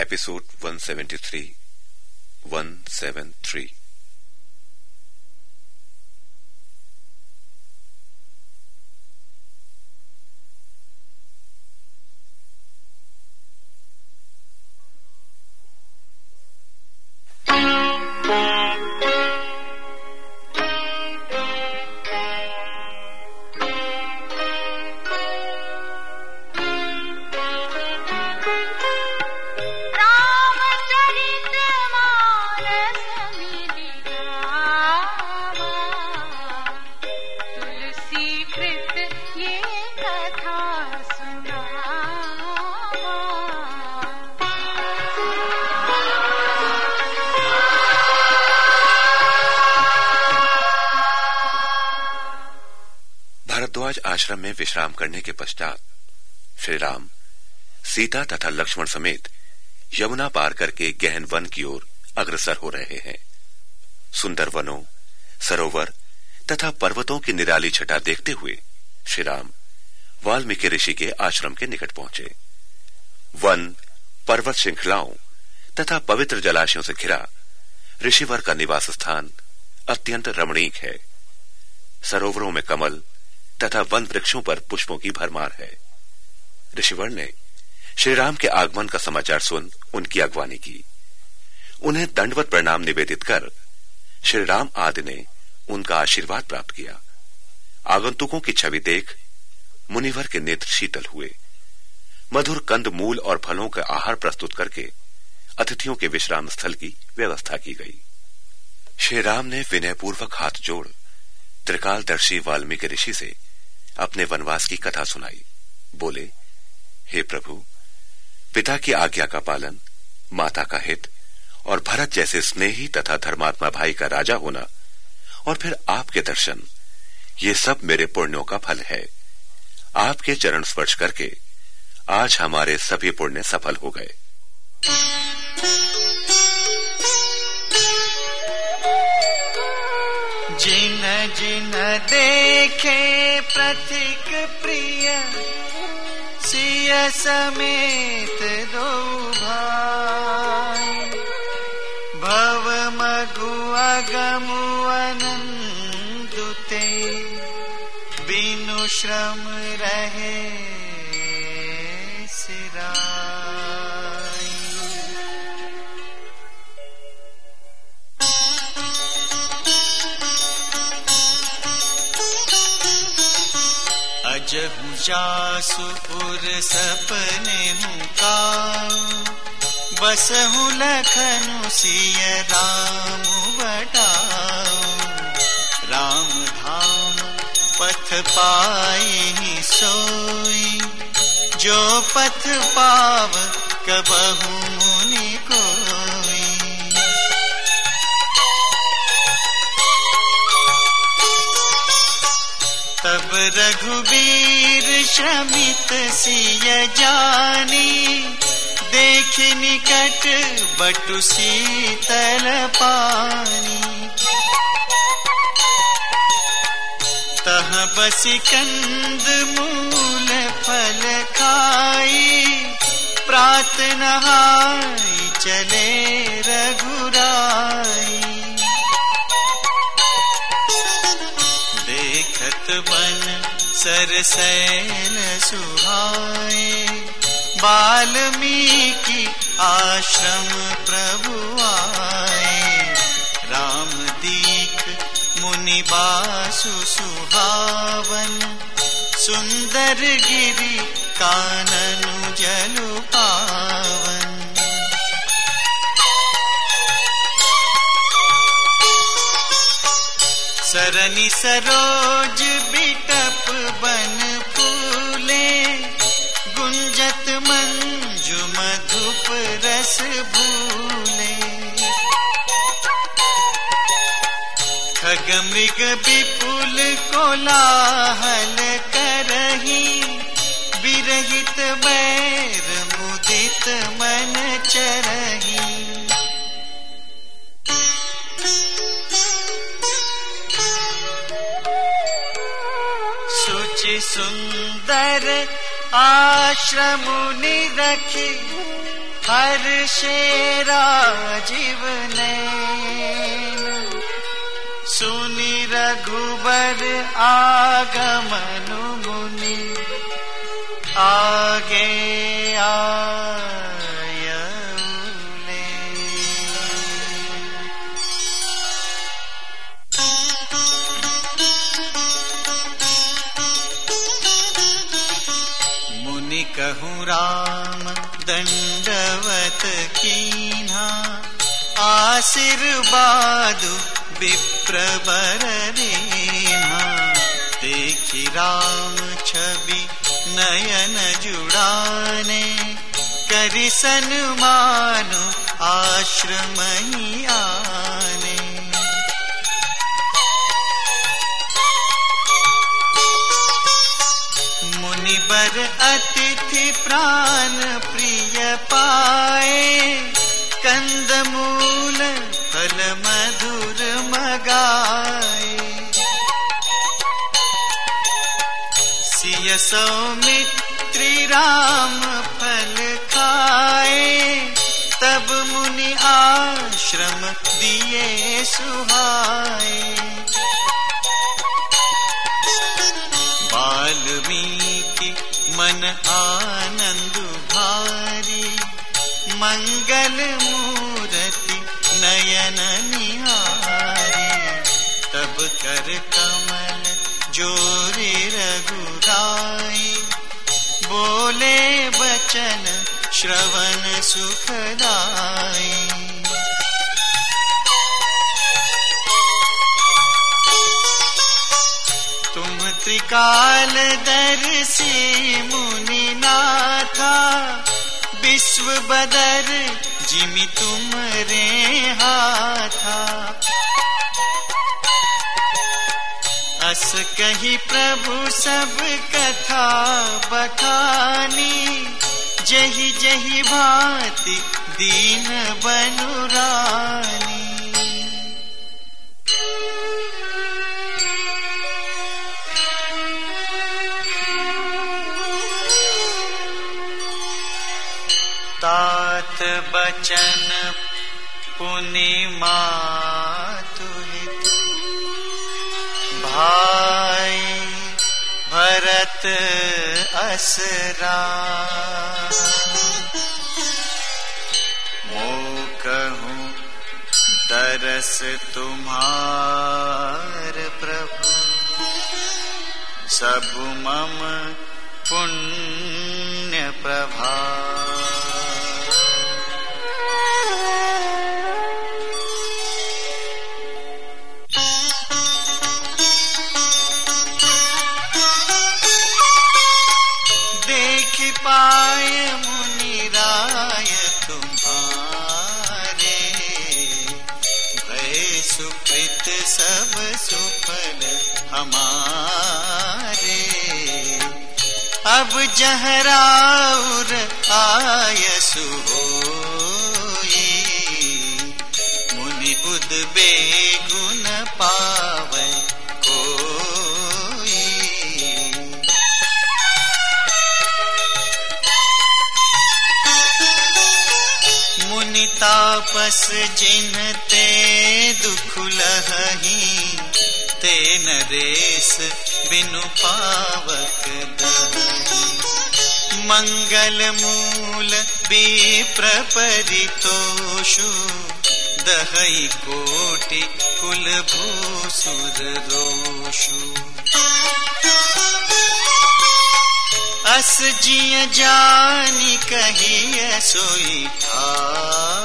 episode 173 173 आश्रम में विश्राम करने के पश्चात श्री राम सीता तथा लक्ष्मण समेत यमुना पार करके गहन वन की ओर अग्रसर हो रहे हैं। सुंदर वनों सरोवर तथा पर्वतों की निराली छटा देखते हुए श्री राम वाल्मीकि ऋषि के आश्रम के निकट पहुँचे। वन पर्वत श्रृंखलाओं तथा पवित्र जलाशयों से घिरा ऋषिवर का निवास स्थान अत्यंत रमणीक है। सरोवरों में कमल तथा वन वृक्षों पर पुष्पों की भरमार है। ऋषिवर ने श्री राम के आगमन का समाचार सुन उनकी अगवानी की। उन्हें दंडवत प्रणाम निवेदित कर श्री राम आदि ने उनका आशीर्वाद प्राप्त किया। आगंतुकों की छवि देख मुनिवर के नेत्र शीतल हुए। मधुर कंद मूल और फलों का आहार प्रस्तुत करके अतिथियों के विश्राम स्थल की व्यवस्था की गई। श्री राम ने विनयपूर्वक हाथ जोड़ त्रिकालदर्शी वाल्मीकि ऋषि से अपने वनवास की कथा सुनाई। बोले, हे प्रभु, पिता की आज्ञा का पालन, माता का हित, और भरत जैसे स्नेही तथा धर्मात्मा भाई का राजा होना, और फिर आपके दर्शन, ये सब मेरे पुण्यों का फल है। आपके चरण स्पर्श करके आज हमारे सभी पुण्य सफल हो गए। देखे प्रथिक प्रिय सिय समेत दो भाई। भव मगु अगमु अनंदुते बिनु श्रम रहे जहु जासुपुर सपने मुका बसहु लखनु सिय राम बटाओ राम धाम, पथ पाई सोई। जो पथ पाव, कबहु श्रमित सिय जानी देख निकट बटु शीतल पानी। बसी कंद मूल फल खाई प्रात नहाई चले रघुराई। देखत वन सरसैन सुहाए बाल्मीकि आश्रम प्रभु आए। राम दीख मुनि बासु सुहावन, सुंदर गिरी काननु जलु पावन। सरनि सरोज मृग विपुल कोलाहल करही, विरहित बैर मुदित मन चरही। सुंदर आश्रम रखी हर शेरा जीवने। सुनि रघुबर आगमनु मुनि आगे आयले मुनि कहूँ राम दंडवत कीन्हा आशीर्वाद विप्र बर देखी राम छवि नयन जुड़ाने करि सन्मान आश्रम आने। मुनिबर अतिथि प्राण प्रिय पाए कंद मूल फल मधुर सिय सौमित्री राम फल खाए। तब मुनि आश्रम दिए सुहाए। वाल्मीकि मन आनंद भारी। मंगल मूर्ति नयन बचन श्रवण सुखदाई तुम त्रिकाल दर्शी मुनि नाथा विश्व बदर जिमि तुम रे हाथा अस कही प्रभु सब कथा बखानी जही जही भांति दीन बनुरानी तात बचन मातुहित। भाई भरत असरा। मोकहूँ तरस तुम्हार प्रभु। सब मम पुण्य प्रभा। अब जहराउर आय सुहोई मुनि उदबे गुण पावै कोई। मुनि तापस जिन दुख लही ते नरेश बिनु पावक दही। मंगल मूल विप्र परितोषु दहई कोटि कुल भूसुर रोषु। अस जिय जानी कहिय सोई सिय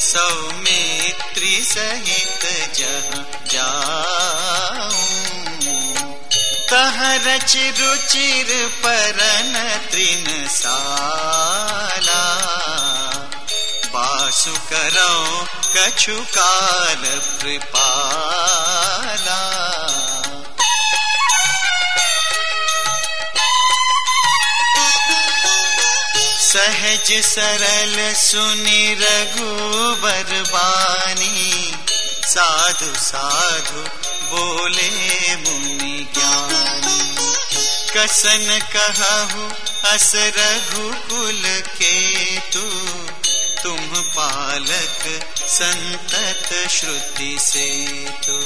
सौमित्री सहित जह जाऊँ। तह रच रुचिर परन त्रिन साला। बासु करो कछु काल कृपाला। सहज सरल, सुनि रघुबर बानी साधु साधु, बोले मुनि ज्ञानी। कसन कहु अस रघुकुल के तू तुम पालक संतत श्रुति से तू